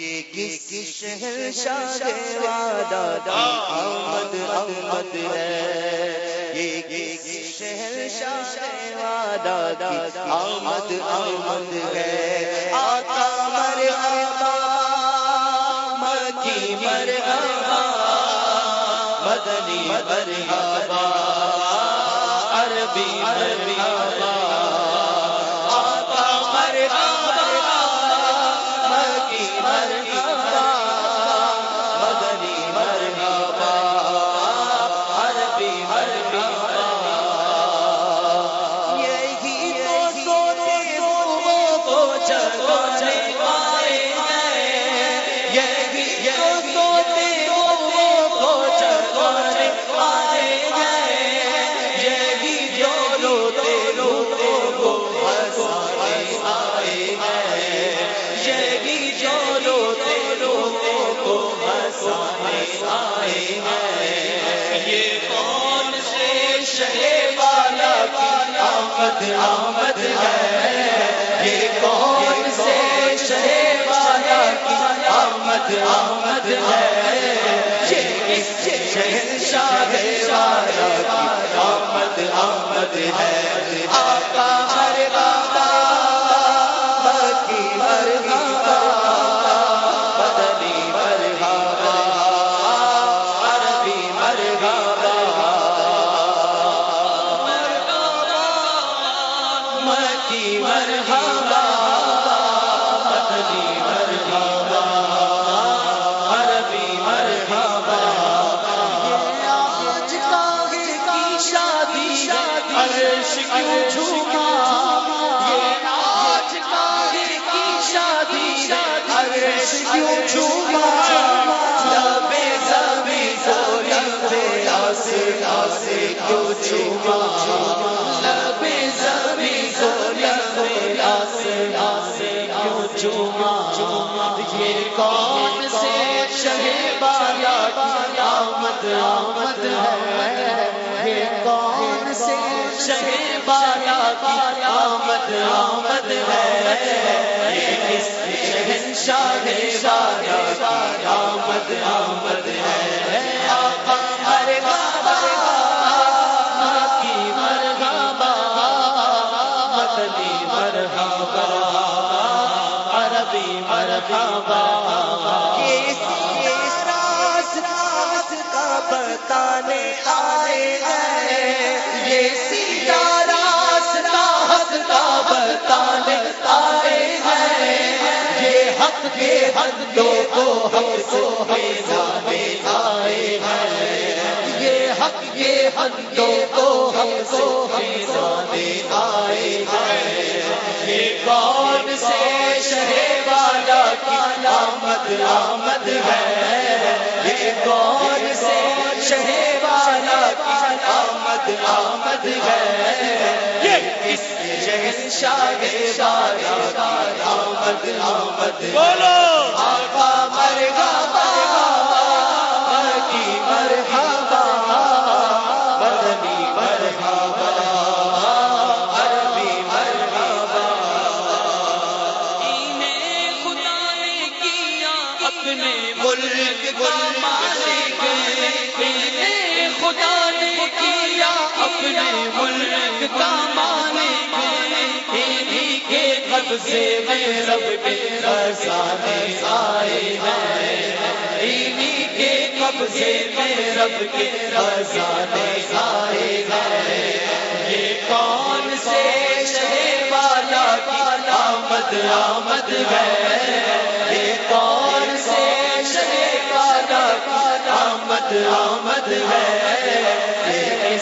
یہ کس شہر شاہ وعدہ احمد احمد ہے۔ یہ کس شہر شاہ وعدہ احمد احمد ہے۔ آقا مرحبا مکی مرحبا مدنی مرحبا عربی مرحبا سے بالا کی آمد آمد ہے یہ کون سے شہے بالا کی آمد آمد ہے یہ کس شہنشاہ والا کی آمد آمد ہے آقا ہر باقی یہ کون سے شہ بالا کی آمد آمد ہے۔ سے شہ بالا کی آمد آمد ہے۔ یہ کس شہنشاہ بالا کی آمد آمد ہے۔ آقا مرحبا کی مرحبا، مدنی مرحبا، عربی مرحبا۔ کے حدوں کو ہم سے بھیجانے آئے ہیں۔ یہ حق کے حدوں کو ہم سے بھیجانے آئے ہیں۔ یہ کون سے شہ والا کی آمد آمد ہے؟ یہ کون سے شہ والا کی آمد آمد ہے؟ یہ کس شاہ شاہ کی آمد آمد بولو آقا کے قبضے میں رب کے خزانے آئے ہیں۔ انہی کے قبضے میں رب کے خزانے آئے ہیں۔ یہ کون سے شہ والا کی آمد آمد ہے؟ یہ کون سے شہ والا کی آمد آمد ہے۔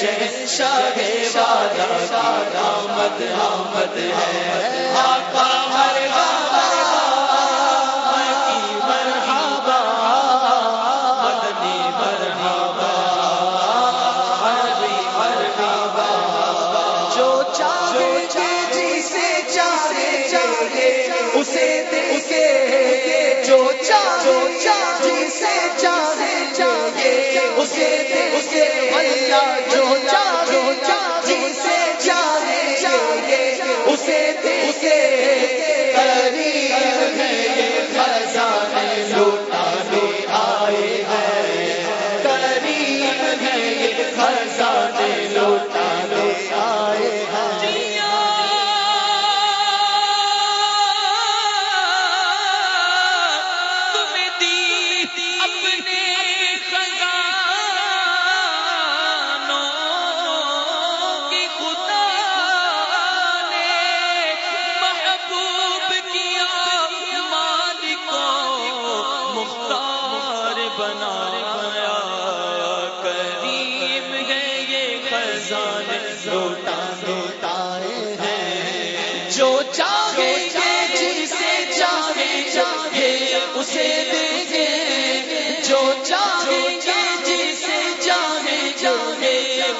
شہنشاہ والا آمد آمد ہے۔ آقا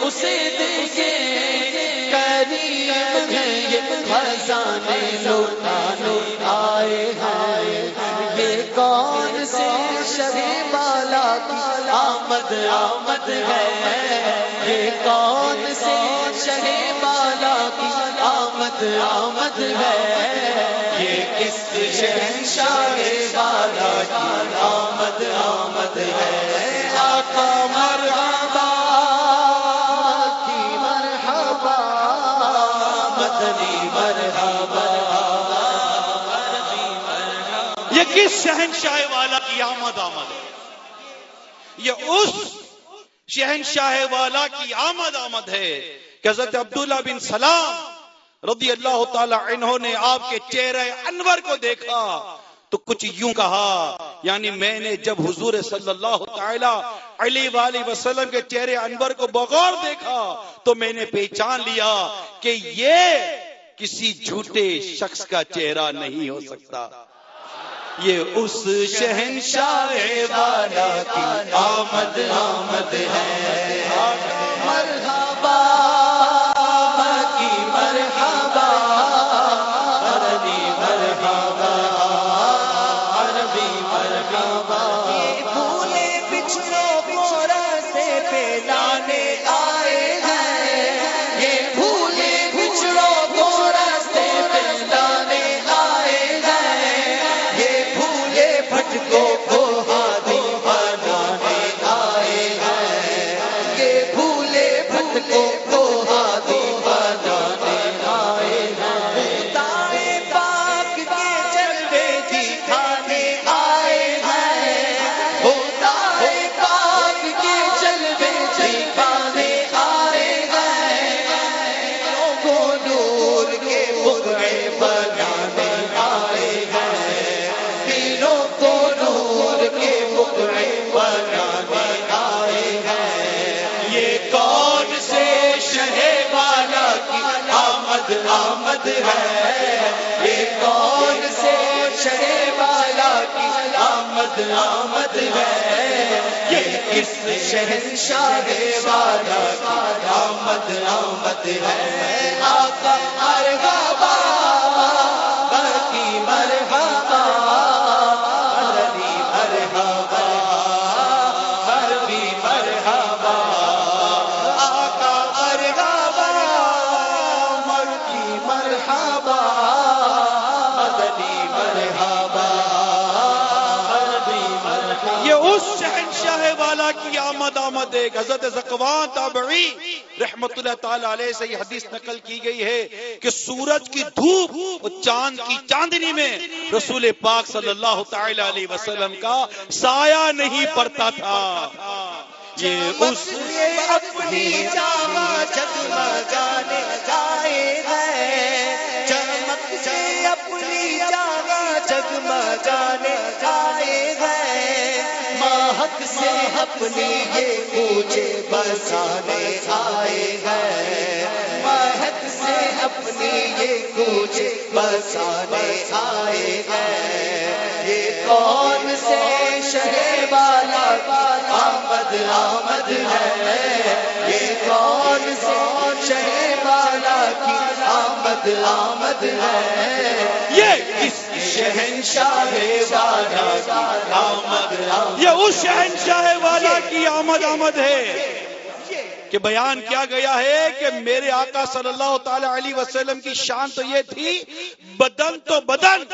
اسے دیں گے۔ کریم ہے یہ خزانے لوٹا لوٹائے ہیں۔ یہ کون سے کی آمد آمد ہے۔ یہ کون سے شہ بالا کی آمد آمد ہے۔ یہ کس شہنشاہ بالا کی آمد آمد ہے۔ آقا مرحبا، کی مرحبا، مدنی مرحبا یہ کس شہنشاہ والا کی آمد آمد ہے؟ یہ اس شہنشاہ والا کی آمد آمد ہے کہ حضرت عبداللہ بن سلام رضی اللہ تعالی عنہ نے آپ کے چہرے انور کو دیکھا تو کچھ یوں کہا یعنی میں نے جب حضور صلی اللہ تعالی علیہ وآلہ وسلم کے چہرے انور کو بغور دیکھا تو میں نے پہچان لیا کہ یہ کسی جھوٹے شخص کا چہرہ نہیں ہو سکتا۔ یہ اس شہنشاہ والا کی آمد آمد ہے۔ مرحبا۔ آمد ہے۔ یہ کون سے شہ والا کی آمد آمد ہے؟ یہ کس شہنشاہ والا کی آمد آمد ہے؟ آقا مرحبا شہنشاہ والا کی آمد آمد ہے۔ حضرت زقوان تابعی رحمت اللہ تعالی علیہ سے یہ حدیث نقل کی گئی ہے کہ سورج کی دھوپ اور چاند کی چاندنی میں رسول پاک صلی اللہ تعالی علیہ وسلم کا سایہ نہیں پڑتا تھا۔ یہ اس اپنی جاوا جگمگانے آئے ہیں چمک سے اپنی جاوا جگمگانے آئے ہیں حق سے اپنی یہ کوچے بسانے آئے ہیں حق سے اپنی یہ کوچے بسانے آئے ہیں یہ کون سے شہر والا آمد ہے۔ یہ کون سے شہ والا کی آمد آمد ہے۔ یہ کس شہنشاہ والا کی آمد آمد یہ اس شہنشاہ والا کی آمد آمد ہے۔ کہ بیان کیا گیا ہے کہ میرے آقا صلی اللہ تعالی علیہ وسلم کی شان تو یہ تھی، بدن تو بدن،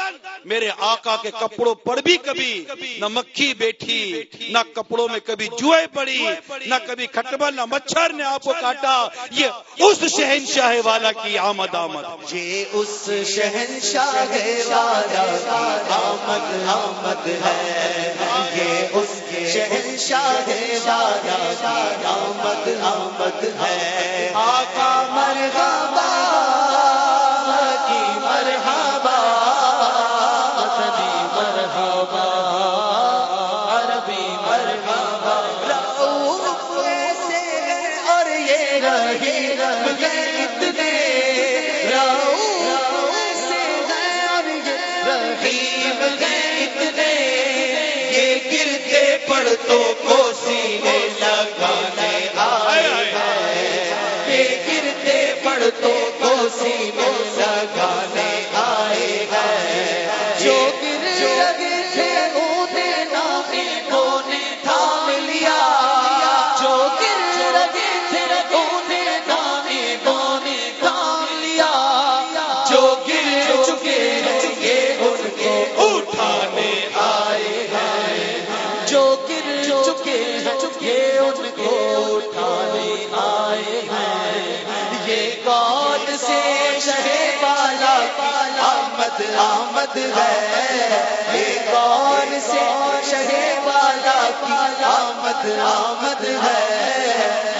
میرے آقا کے کپڑوں پر بھی کبھی نہ مکھی بیٹھی، نہ کپڑوں میں کبھی جوئے پڑی، نہ کبھی کھٹبل، نہ مچھر نے آپ کو کاٹا۔ یہ اس شہنشاہ والا کی آمد آمد۔ یہ اس شہنشاہ والا آمد آمد ہے، یہ اس شہنشاہ والا آمد آمد ہے۔ آقا تو کو سینے لگانے آمد آمد ہے۔ یہ کون سے شہے والا کی آمد آمد ہے؟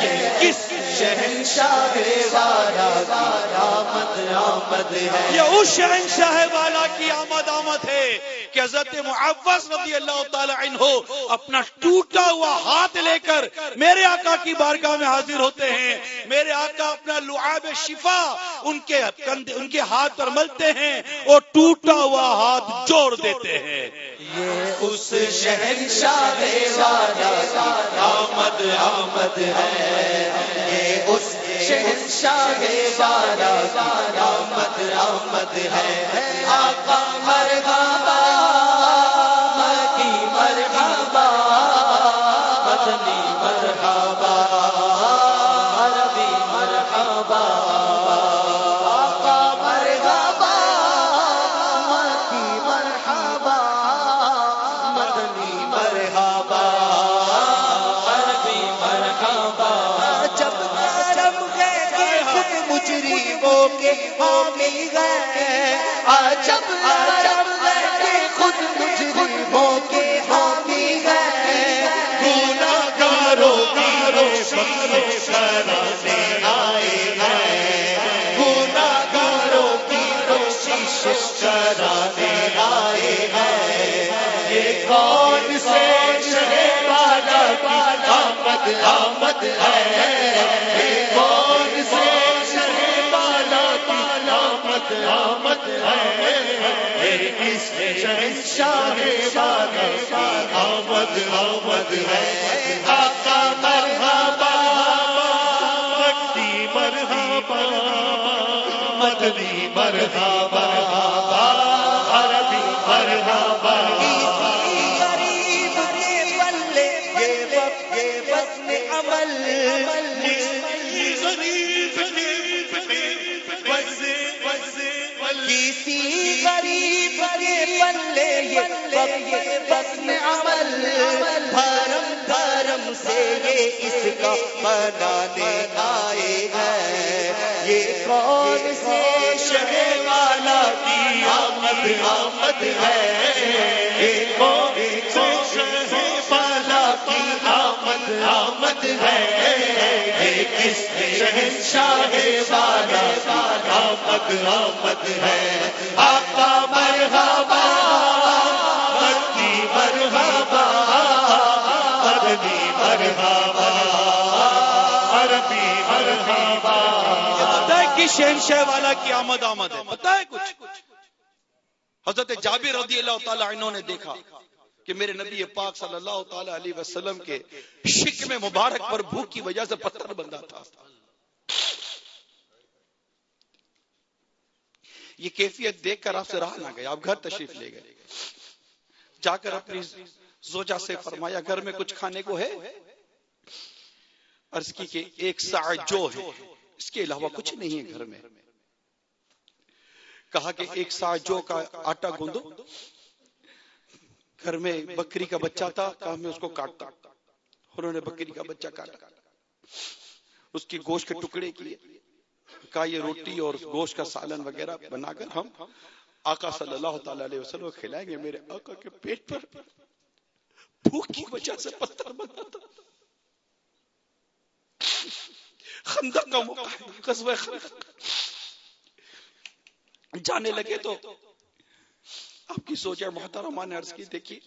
یہ کس شہنشاہ والا کی آمد آمد ہے؟ یہ اس شہنشاہ والا کی آمد آمد ہے۔ کہ حضرت معوض رضی اللہ تعالی عنہ اپنا ٹوٹا ہوا ہاتھ لے کر میرے آقا کی بارگاہ میں حاضر ہوتے ہیں۔ میرے آقا اپنا لعاب شفا ان کے ان کے ہاتھ پر ملتے ہیں اور ٹوٹا ہوا ہاتھ جوڑ دیتے ہیں۔ یہ اس شہنشاہ آمد آمد ہے۔ یہ اس شہنشاہ والا رامت رامت ہے آقا مرحبا کے جب جب خود مجرموں کے حامی گئے گناہگاروں کی روشنی شرانے آئے ہیں۔ گناہگاروں کی روشنی شرانے آئے ہیں۔ یہ کون سے والا کی آمد آمد ہے؟ یہ کون آمد آمد ہے۔ یہ شہنشاہ والا آمد آمد ہے۔ آقا مرحبا مکی مرحبا، مدنی مرحبا۔ کسی غریب کے پلے یہ وقت وزن عمل دھرم دھرم سے یہ اس کا بنانے آئے ہیں۔ یہ کون سے شہے والا کی آمد آمد ہے؟ یہ کون سے شہے والا کی آمد ہے۔ کس شہنشاہ والا آمد آمد ہے۔ آقا مرحبا مکی مرحبا عربی مرحبا عربی مرحبا۔ پتہ ہے کہ شہنشاہ والا کی آمد آمد ہے؟ پتہ ہے کچھ؟ حضرت جابر رضی اللہ تعالی عنہ نے دیکھا۔ کہ میرے نبی پاک صلی اللہ تعالی علیہ وسلم کے شکم مبارک پر بھوک کی وجہ سے پتھر بندہ تھا۔ یہ کیفیت دیکھ کر آپ سے رہا نہ گیا آپ گھر تشریف لے گئے۔ جا کر اپنی زوجہ سے فرمایا، گھر میں کچھ کھانے کو ہے؟ عرض کی کہ ایک سا جو ہے، اس کے علاوہ کچھ نہیں ہے گھر میں۔ کہا کہ ایک سا جو کا آٹا گوندو۔ گھر میں بکری کا بچہ تھا کہا میں اس کو کاٹتا۔ انہوں نے بکری کا بچہ کاٹا۔ اس کی گوشت کے ٹکڑے کیے۔ کہا، یہ روٹی اور گوشت کا سالن وغیرہ بنا کر ہم آقا صلی اللہ تعالی علیہ وسلم کو کھلائیں گے۔ میرے آقا کے پیٹ پر بھوک کی وجہ سے پتھر بنا تھا خندق کا موقع ہے، غزوہ خندق۔ جانے لگے تو آپ کی سوچا محترمہ نے عرض کی دیکھی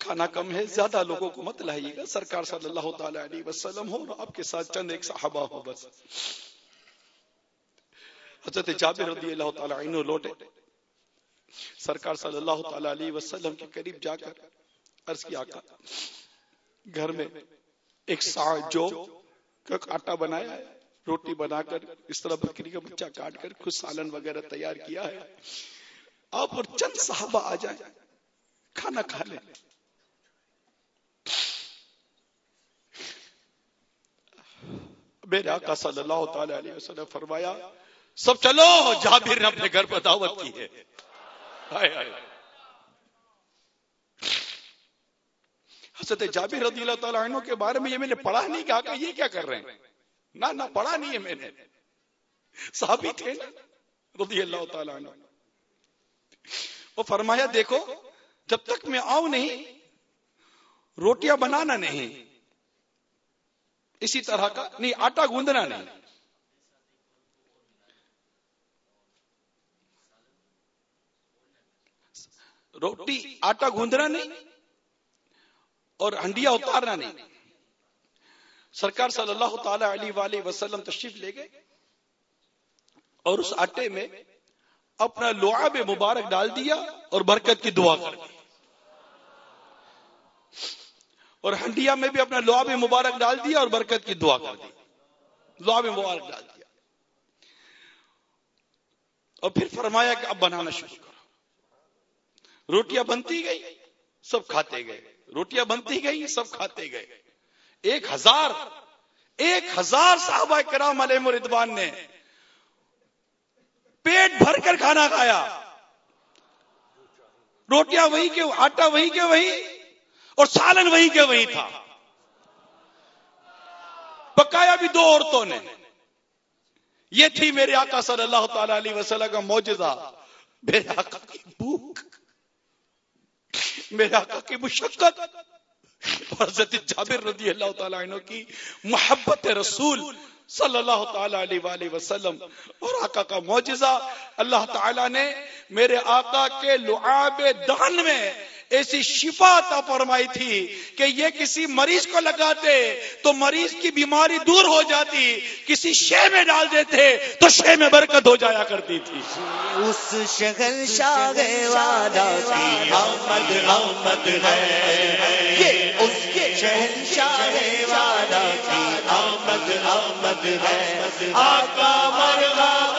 کھانا کم ہے، زیادہ لوگوں کو مت لائیے گا۔ سرکار صلی اللہ تعالی علیہ وسلم ہو اور آپ کے ساتھ چند ایک صحابہ ہو بس۔ حضرت جابر رضی اللہ تعالی عنہ لوٹے۔ سرکار صلی اللہ تعالی علیہ وسلم کے قریب جا کر عرض کی آقا گھر میں ایک سا جو کا آٹا بنایا ہے، روٹی بنا کر اس طرح بکری کا بچہ کاٹ کر، کچھ سالن وغیرہ تیار کیا ہے۔ آپ اور چند صحابہ آ جائیں۔ کھانا کھا لیں۔ میرے آقا صلی اللہ تعالی علیہ وسلم فرمایا، سب چلو، جابر نے اپنے گھر پر دعوت کی ہے۔ حضرت جابر رضی اللہ تعالیٰ عنہ کے بارے میں یہ میں نے پڑھا نہیں کہا کہ یہ کیا کر رہے ہیں؟ نہ نہ پڑھا نہیں ہے میں نے۔ صحابی تھے نا؟ رضی اللہ تعالیٰ عنہ۔ وہ فرمایا، دیکھو، جب تک میں آؤں نہیں، روٹیاں بنانا نہیں۔ اسی طرح کا، نہیں، آٹا گوندنا نہیں۔ روٹی، آٹا گوندنا نہیں اور ہنڈیا اتارنا نہیں۔ سرکار صلی اللہ تعالی علیہ وآلہ وسلم تشریف لے گئے اور اس آٹے میں اپنا لعاب مبارک ڈال دیا اور برکت کی دعا کر دی۔ اور ہنڈیا میں بھی اپنا لعاب مبارک ڈال دیا اور برکت کی دعا کر دی۔ لعاب مبارک ڈال دیا۔ اور پھر فرمایا کہ اب بنانا شروع کرو۔ روٹیاں بنتی گئی، سب کھاتے گئے۔ روٹیاں بنتی گئی، سب کھاتے گئے۔ ایک ہزار ایک ہزار صحابہ کرام علیہ مردوان نے پیٹ بھر کر کھانا کھایا۔ روٹیاں وہی کے آٹا وہی کے وہی اور سالن وہی کے وہی تھا۔ پکایا بھی دو عورتوں نے۔ یہ تھی میرے آقا صلی اللہ تعالی علیہ وسلم کا موجزہ میرے آقا کی بھوک۔ میرے آقا کی مشقت۔ اور حضرت جابر رضی اللہ تعالیٰ عنہ کی محبت رسول صلی اللہ تعالی علیہ وآلہ وسلم اور آقا کا معجزہ اللہ تعالیٰ نے میرے آقا کے لعاب دان میں ایسی شفا عطا فرمائی تھی کہ یہ کسی مریض کو لگاتے تو مریض کی بیماری دور ہو جاتی، کسی شے میں ڈال دیتے تو شے میں برکت ہو جایا کرتی تھی۔ اس شہر شاہ والا کی آمد آمد ہے۔ یہ اس کے شہر شاہ والا کی آمد آمد ہے۔ آقا مرحبا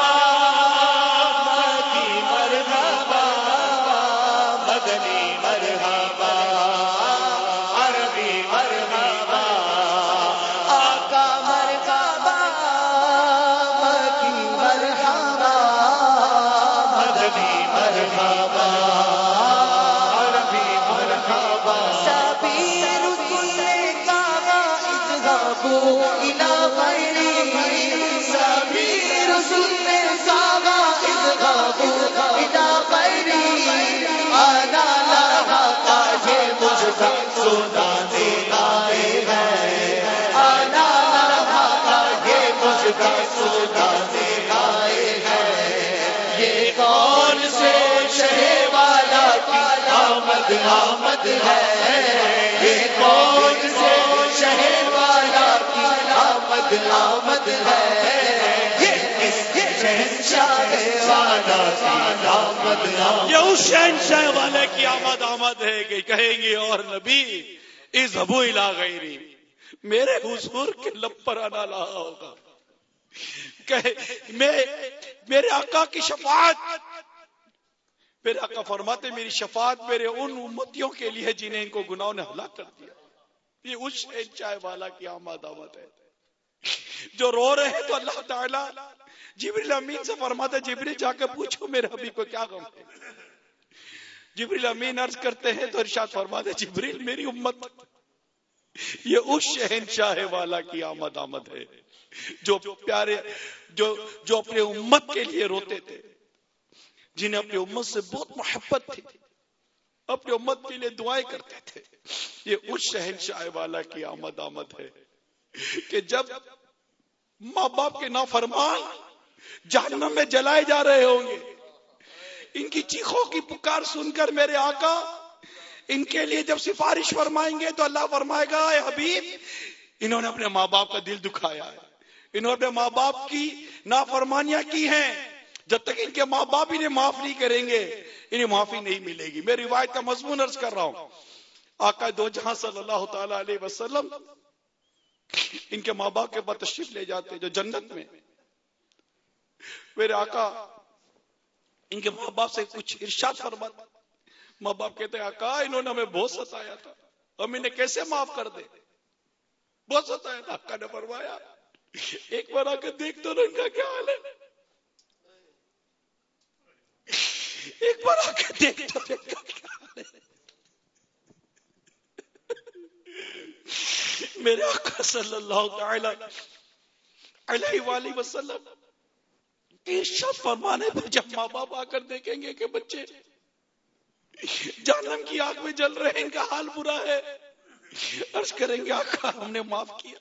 آمد ہے۔ یہ کون سے شہ والا کی آمد آمد ہے؟ یہ کس شہنشاہ والا کی آمد یہ اس شہنشاہ والے کی آمد آمد ہے کہ کہیں گے اور نبی اس ابو الا غیری۔ میرے حضور کے لب پر آنا لا ہوگا۔ کہ میں، میرے آقا کی شفاعت میرے آقا فرماتے میری شفاعت میرے ان امتیوں کے لیے جنہیں ان کو گناہوں نے ہلاک کر دیا۔ یہ اس شہنشاہ والا کی آمد آمد ہے۔ جو رو رہے ہیں تو اللہ تعالیٰ جبریل امین سے فرماتا جبریل جا کے پوچھو میرے حبیب کو کیا غم ہے۔ جبریل امین عرض کرتے ہیں تو ارشاد فرماتے جبریل میری امت، یہ اس شہنشاہ والا کی آمد آمد ہے۔ جو پیارے، جو جو اپنے امت کے لیے روتے تھے۔ جنہیں اپنی امت سے بہت محبت تھی، اپنی امت کے لیے دعائیں کرتے تھے۔ یہ اس شہنشاہ والا کی آمد آمد ہے کہ جب ماں باپ کے نافرمان جہنم میں جلائے جا رہے ہوں گے، ان کی چیخوں کی پکار سن کر میرے آقا، ان کے لیے جب سفارش فرمائیں گے تو اللہ فرمائے گا، اے حبیب، انہوں نے اپنے ماں باپ کا دل دکھایا ہے۔ انہوں نے اپنے ماں باپ کی نافرمانیاں کی ہیں۔ جب تک ان کے ماں باپ انہیں معاف نہیں کریں گے، انہیں معافی نہیں ملے گی۔ میں روایت کا مضمون عرض کر رہا ہوں۔ آقا دو جہاں صلی اللہ تعالی علیہ وسلم ان کے ماں باپ کے بعد تشریف لے جاتے، جو جنت میں۔ میرے آقا، ان کے ماں باپ سے کچھ ارشاد فرماتے ماں باپ کہتے ہیں، آقا، انہوں نے ہمیں بہت ستایا تھا۔ ہم انہیں کیسے معاف کر دے بہت ستایا تھا۔ آقا نے فرمایا، ایک بار آ کے دیکھ تو ان کا کیا حال ہے۔ ایک بار آ کے دیکھ تو میرے آقا صلی اللہ تعالی علیہ وآلہ وسلم ارشاد فرمانے پر جب ماں باپ آ کر دیکھیں گے کہ بچے جانم کی آگ میں جل رہے ہیں، ان کا حال برا ہے۔ عرض کریں گے، آقا، ہم نے معاف کیا۔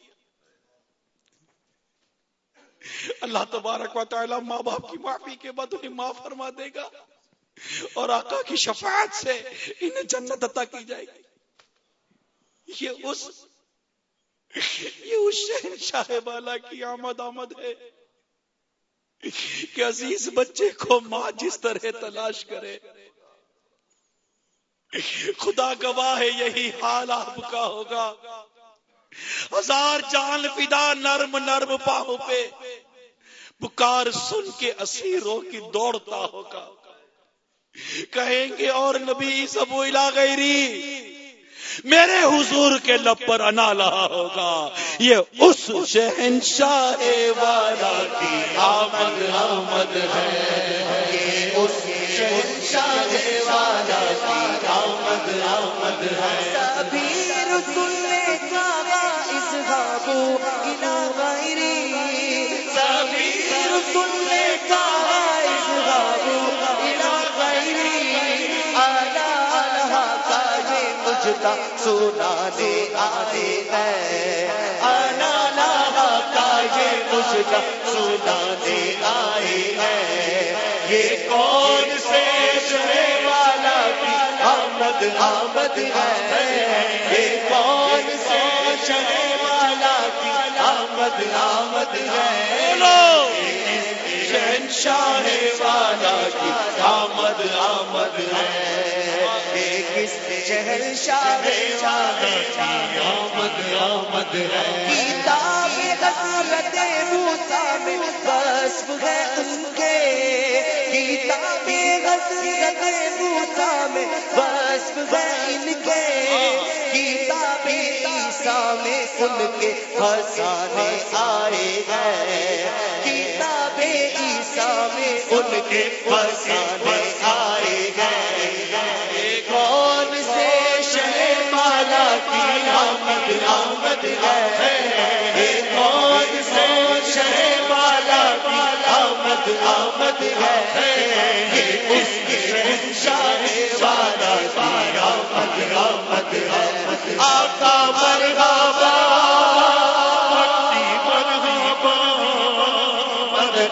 اللہ تبارک و تعالی ماں باپ کی معافی کے بعد انہیں معاف فرما دے گا۔ اور آقا کی شفاعت سے انہیں جنت عطا کی جائے گی۔ یہ اس یہ اس شہنشاہ والا کی آمد آمد ہے کہ عزیز بچے کو ماں جس طرح تلاش کرے۔ خدا گواہ ہے یہی حال آپ کا ہوگا۔ ہزار جان فدا نرم نرم پاہوں پہ۔ پکار سن کے اسیروں کی دوڑتا ہوگا۔ کہیں گے اور نبی سب غیری۔ میرے حضور کے لب پر انا لہا ہوگا۔ یہ اس شہنشاہ والا کی آمد آمد ہے۔ اس شہنشاہ والا کی آمد آمد ہے۔ سبھی رسول مجھتا سنانے آنے ہے آنا لالا کا یہ مجھتا سنانے آئے ہے یہ کون سے والا کی آمد آمد ہے۔ یہ کون سے والا کی آمد آمد ہے۔ شہنشاہ والا کی آمد آمد ہے۔ یہ شہنشاہ والا کی آمد آمد ہے۔ کتاب حضرت موسیٰ میں وصف ہے اس کے۔ کتاب حضرت موسیٰ میں وصف ہے ان کے۔ کتاب عیسیٰ میں ان کے فسانے آئے ہیں۔ کتاب میں ان کے فسانے آئے ہیں کون سے شہر مالا کی آمد آمد ہے؟ کون سے شہر والا کی آمد آمد ہے؟ اس کی شہنشاہ والا کی آمد آمد ہے۔ آقا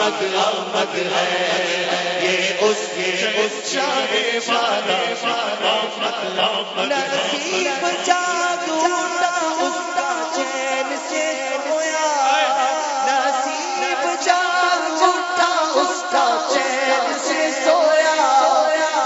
آمد آمد ہے یہ اس اس شاہ والا آمد آمد نصیب جاگوٹا اس کا چین سے سویا نصیب جاگوٹا اس کا چین سے سویا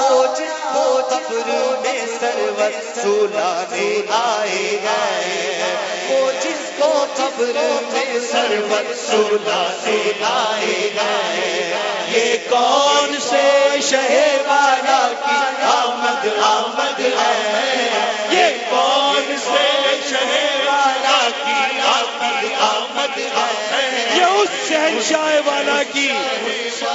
وہ جس کو قبر میں سرور سلانے آئے گئے۔ وہ جس کو قبر میں سرور سلانے آئے گئے۔ یہ کون سے شہر والا کی آمد آمد ہے؟ یہ کون سے شہر والا کی آمد آمد ہے؟ یہ اس شہنشاہ والا کی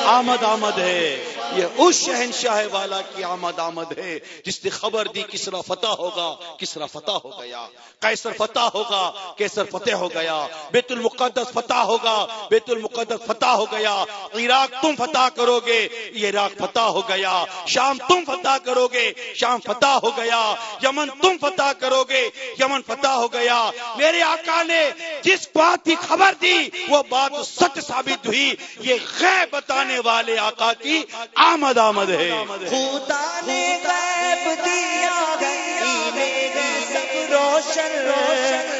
آمد آمد ہے۔ یہ اس شہنشاہ والا کی آمد آمد ہے جس نے خبر دی کسرا فتح ہوگا، کسرا فتح ہو گیا۔ کیسر فتح ہوگا کیسر فتح ہو گیا۔ بیت المقدس فتح ہوگا، بیت المقدس فتح ہو گیا۔ عراق تم فتح کرو گے عراق فتح ہو گیا۔ شام تم فتح کرو گے شام فتح ہو گیا۔ یمن تم فتح کرو گے یمن فتح ہو گیا۔ میرے آقا نے جس بات کی خبر دی، وہ بات سچ ثابت ہوئی۔ یہ غیب بتانے والے آقا کی آمد آمد ہے۔ خدا نے غیب دیا میری سب روشن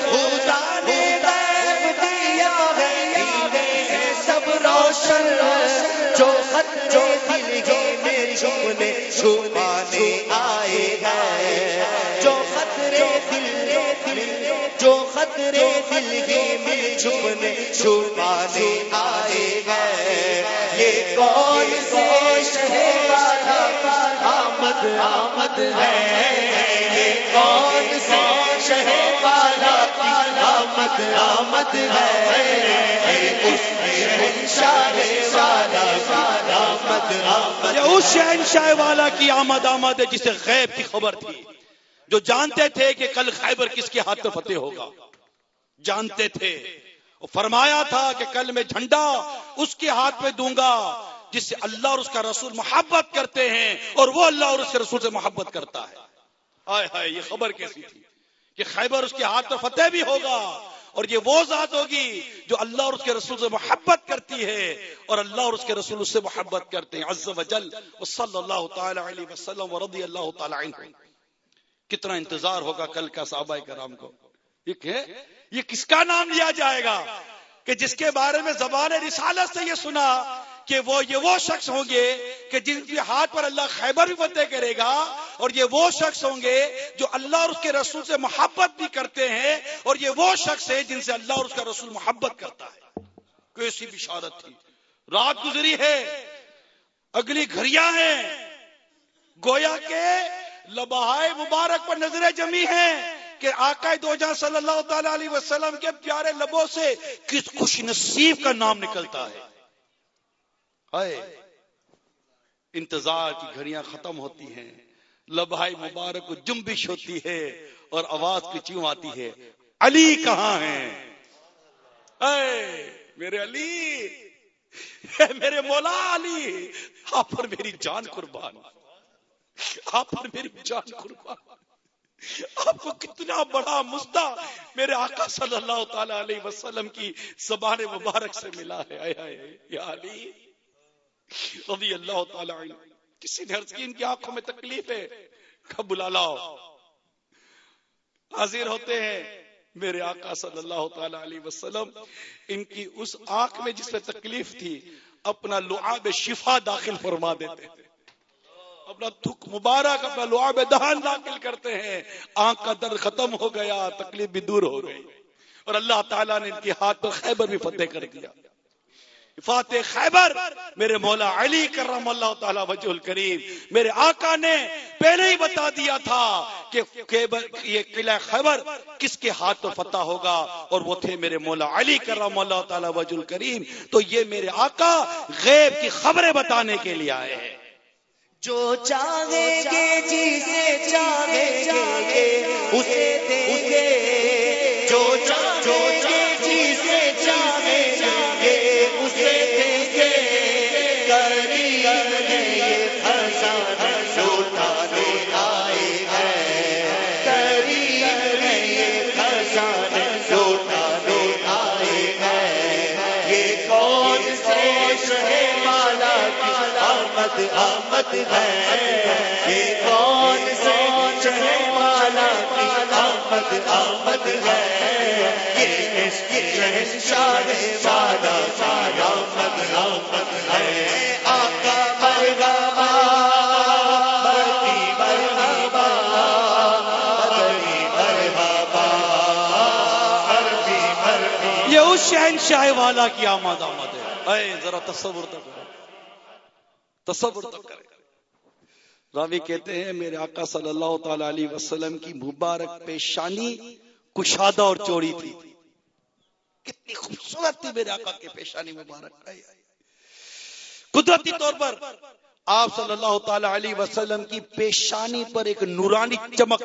خدا نے غیب دیا میرے سب روشن جو خط جو دل گے میری چھپنے چھپانے آئے گئے جو خطرے دل دل جو خطرے دل گے میری چھپنے چھپانے آئے گئے یہ کون سے شہر آمد آمد ہے؟ یہ کون سے شہر والا آمد آمد ہے اس شہنشاہ والا آمد آمد اس شہنشاہ والا کی آمد آمد ہے جسے غیب کی خبر تھی۔ جو جانتے تھے کہ کل خیبر کس کے ہاتھ فتح ہوگا۔ جانتے تھے۔ وہ فرمایا تھا کہ کل میں جھنڈا اس کے ہاتھ میں دوں گا جس سے اللہ اور اس کا رسول محبت کرتے ہیں اور وہ اللہ اور اس کے رسول سے محبت کرتا ہے۔ آئے ہائے، یہ خبر کیسی تھی؟ کہ خیبر اس کے ہاتھ میں فتح بھی ہوگا اور یہ وہ ذات ہوگی جو اللہ اور اس کے رسول سے محبت کرتی ہے اور اللہ اور اس کے رسول اس سے محبت کرتے ہیں۔ عز و جل صلی اللہ تعالی علیہ وسلم ورضی اللہ تعالی عنہ۔ کتنا انتظار ہوگا کل کا صحابہ کرام کو۔ یہ یہ کس کا نام لیا جائے گا؟ کہ جس کے بارے میں زبان رسالت سے یہ سنا کہ وہ یہ وہ شخص ہوں گے کہ جن کے ہاتھ پر اللہ خیبر بھی فتح کرے گا اور یہ وہ شخص ہوں گے جو اللہ اور اس کے رسول سے محبت بھی کرتے ہیں اور یہ وہ شخص ہے جن سے اللہ اور اس کا رسول محبت کرتا ہے۔ کیسی بشارت تھی۔ رات گزری ہے، اگلی گھڑیاں ہیں۔ گویا کے لبہائے مبارک پر نظریں جمی ہیں۔ کہ آقا دو جہاں صلی اللہ تعالی علیہ وسلم کے پیارے لبوں سے کس خوش نصیب کا نام نکلتا ہے؟ انتظار کی گھڑیاں ختم ہوتی ہیں لبہائی مبارک کو جنبش ہوتی ہے اور آواز کی چیوں آتی ہے، علی کہاں ہیں؟ اے میرے علی! اے میرے مولا علی! آپ پر میری جان قربان۔ آپ پر میری جان قربان۔ آپ کو کتنا بڑا مستہ میرے آقا صلی اللہ تعالی علیہ وسلم کی زبان مبارک سے ملا ہے۔ اے یا علی، رضی اللہ تعالی عنہ، کسی نے عرض کی ان کی آنکھوں میں تکلیف ہے۔ کب بلا لاؤ حاضر ہوتے ہیں۔ میرے آقا صلی اللہ تعالی علیہ وسلم، ان کی اس آنکھ میں جس میں تکلیف تھی، اپنا لعاب شفا داخل فرما دیتے تھے۔ اپنا دکھ مبارک، اپنا لعاب دہان داخل کرتے ہیں۔ آنکھ کا درد ختم ہو گیا، تکلیف بھی دور ہو گئی۔ اور اللہ تعالیٰ نے ان کے ہاتھ پر خیبر بھی فتح کر دیا۔ فاتح خیبر، میرے مولا علی کرم اللہ تعالی وجہ الکریم۔ میرے آقا نے پہلے ہی بتا دیا تھا کہ یہ قلعہ خیبر کس کے ہاتھ پر فتح ہوگا۔ اور وہ تھے میرے مولا علی کرم اللہ تعالی وجہ الکریم۔ تو یہ میرے آقا غیب کی خبریں بتانے کے لیے آئے ہیں۔ جو چاہیں گے جسے چاہیں گے اسے دیں گے جو چاہیں گے جسے چاہیں گے اسے آمد آمد ہے۔ یہ کون سے شہر والا کی آمد آمد ہے؟ یہ عشق شہنشاہ والا آمد آمد ہے؟ شہنشاہ والا کی آمد آمد ہے۔ اے ذرا تصور تو کرو۔ تصور تو کرے۔ راوی کہتے ہیں، میرے آقا صلی اللہ تعالی علیہ وسلم کی مبارک پیشانی کشادہ اور چوڑی تھی۔ کتنی خوبصورت تھی میرے آقا کی پیشانی مبارک۔ قدرتی طور پر آپ صلی اللہ تعالی علیہ وسلم کی پیشانی پر ایک نورانی چمک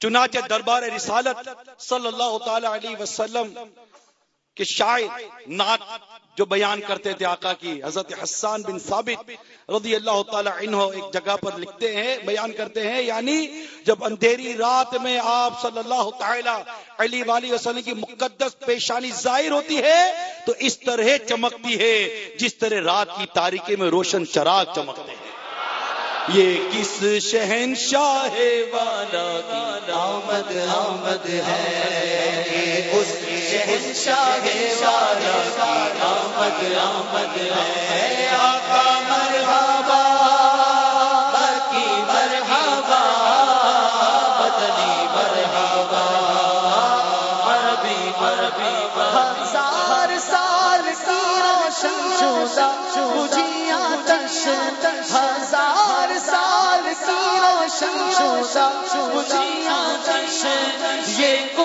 چنانچہ دربار رسالت صلی اللہ تعالی علیہ وسلم کے شاعر نعت جو بیان کرتے تھے آقا کی، حضرت حسان بن ثابت رضی اللہ تعالی عنہ ایک جگہ پر لکھتے ہیں، بیان کرتے ہیں یعنی جب اندھیری رات میں آپ صلی اللہ تعالی علی وآلہ وسلم کی مقدس پیشانی ظاہر ہوتی ہے، تو اس طرح چمکتی ہے جس طرح رات کی تاریکی میں روشن چراغ چمکتے ہیں۔ یہ کس شہنشاہ والا کی آمد آمد ہے اس شہنشاہ والا کی آمد آمد ہے۔ آقا مرحبا برکی مرحبا، بدنی مرحبا۔ عربی عربی، ہزار سال کی روشن شوزا بجھیا تش ہزار سال کی روشن شوزا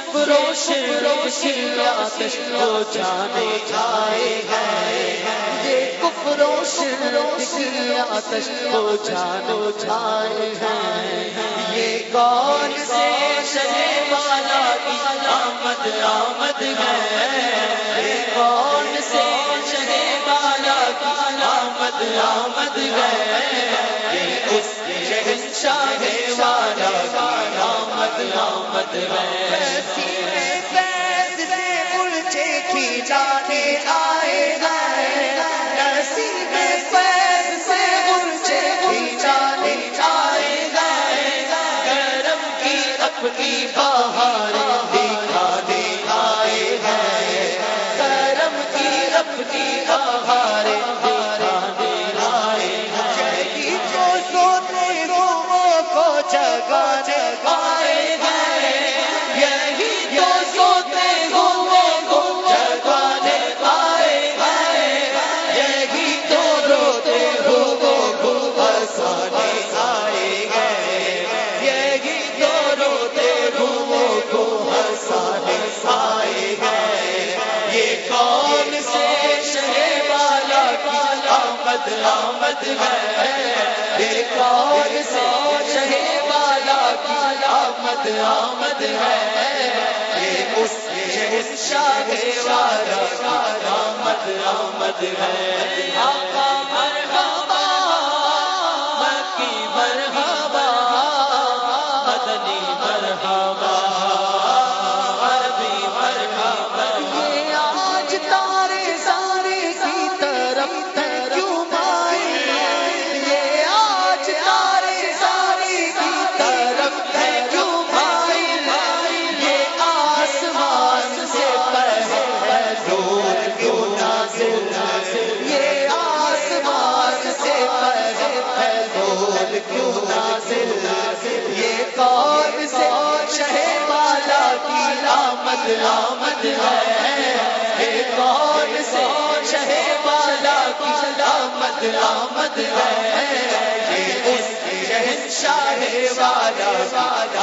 یہ روشن و آتش کو جانے جائے ہے یہ کفر و شرک آتش کو جانو جائے ہے یہ کون سے شہے والا کی آمد آمد ہے؟ یہ کون سے آمد آمد ہے۔ اس شہنشاہ والا کی آمد آمد سے جانے آئے گئے۔ سینے فیض سے الجھے کی جانے آئے گئے۔ کرم کی اپنی بہار کی آہارے آمد آمد ہے۔ ایک کون سے شہر والا کی آمد آمد ہے۔ یہ اس شاہ والا کی آمد آمد ہے۔ آقا مرحبا، مکی مرحبا آمد ہے۔ کون سے شہ والا کی آمد آمد ہے۔ یہ اس شہنشاہ والا والا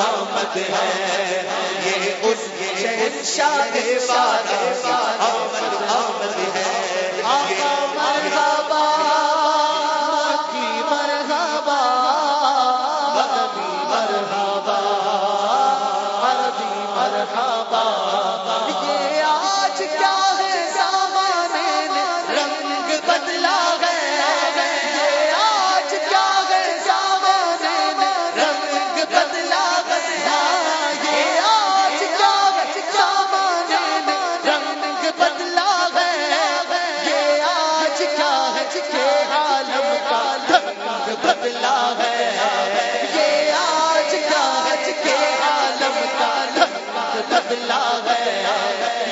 آمد ہے۔ یہ اس شہنشاہ والا والا آمد آمد ہے۔ بدلا ہے۔ یہ آج کیا ہے کہ عالم کا رنگ بدلا ہے۔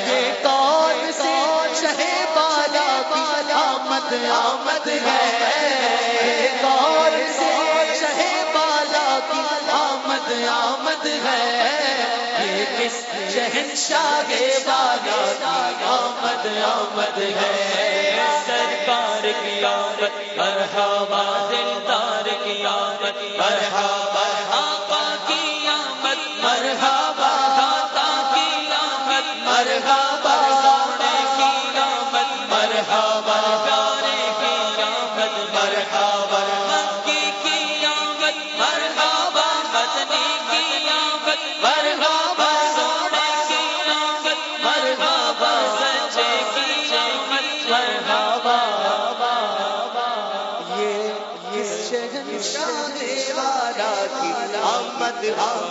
یہ کون سے شہ بالا کی آمد آمد ہے؟ کون سے شہ بالا کی آمد آمد ہے؟ یہ کس شہنشاہ والا کی آمد آمد ہے؟ سرکار کی آمد مرحبا دلدار مرحبا آس پاس